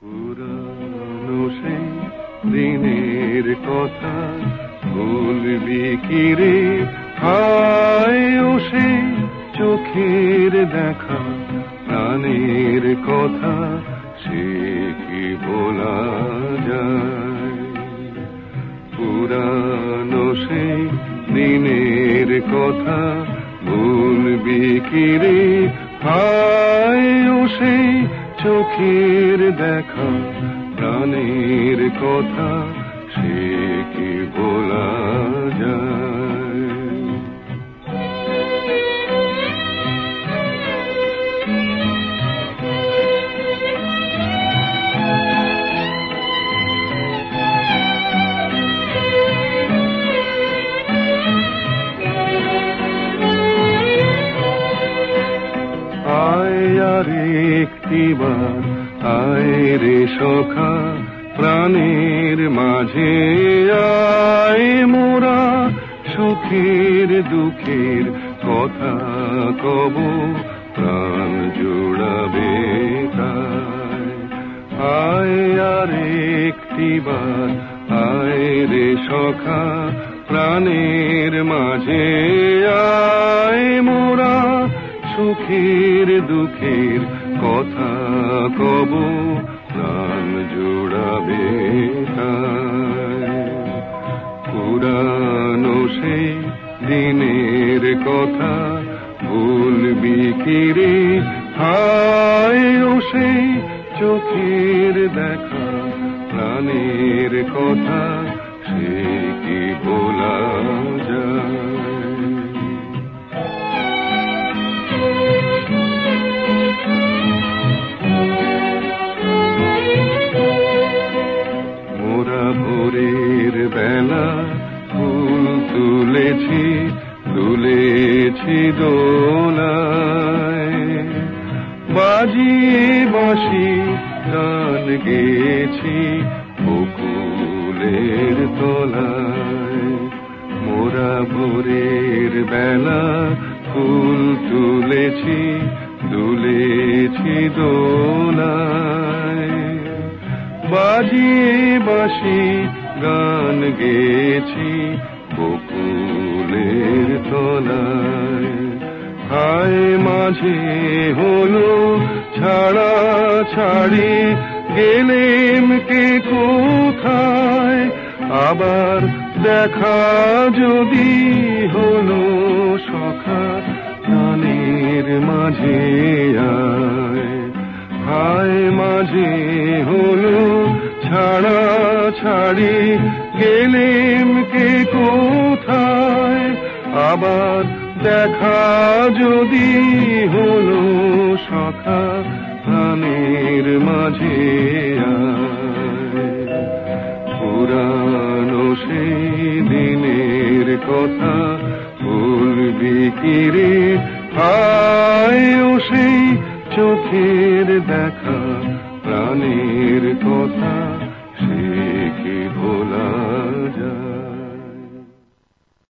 পুরানো সেই দিনের কথা ভুলবি কি হায় ও সেই চোখের দেখা, প্রাণের কথা সে কি বলা যায়? পুরানো সেই দিনের কথা ভুলবি কি রে? হায় ও সেই চোখের দেখা প্রাণের কথা। একটিবার আয় রে সখা, প্রাণের মাঝে আয় মোরা, সুখের দুঃখের কথা কব, প্রাণ জোড়াবে আয় আর একটিবার, আয় রে সখা, প্রাণের মাঝে আয় মোরা, সুখের দুঃখের কথা কব, প্রাণ জোড়াবে। পুরানো সেই দিনের কথা ভুলবি কি রে হায় সেই চোখের দেখা, প্রাণের কথা সে কি বলা তুলেছি দোলায় বাজিয়ে বাঁশি গান গেছি বকুলের তলায়। মোরা ভোরের বেলা ফুল তুলেছি, দুলেছি দোলায়। বাজিয়ে বাঁশি গান গেছি বকুলের মাঝে হলো ছাড়া ছাড়ি গেলেম কে কোথায়? আবার দেখা যদি হলো সখা প্রাণের মাঝে হায় মাঝে হলো ছাড়া ছাড়ি গেলেম কে কোথায়? আবার দেখা যদি সখা প্রাণের মাঝে পুরানো সেই দিনের কথা ভুলবি কি রে? হায় ও সেই চোখের দেখা প্রাণের কথা সে কি ভোলা যায়?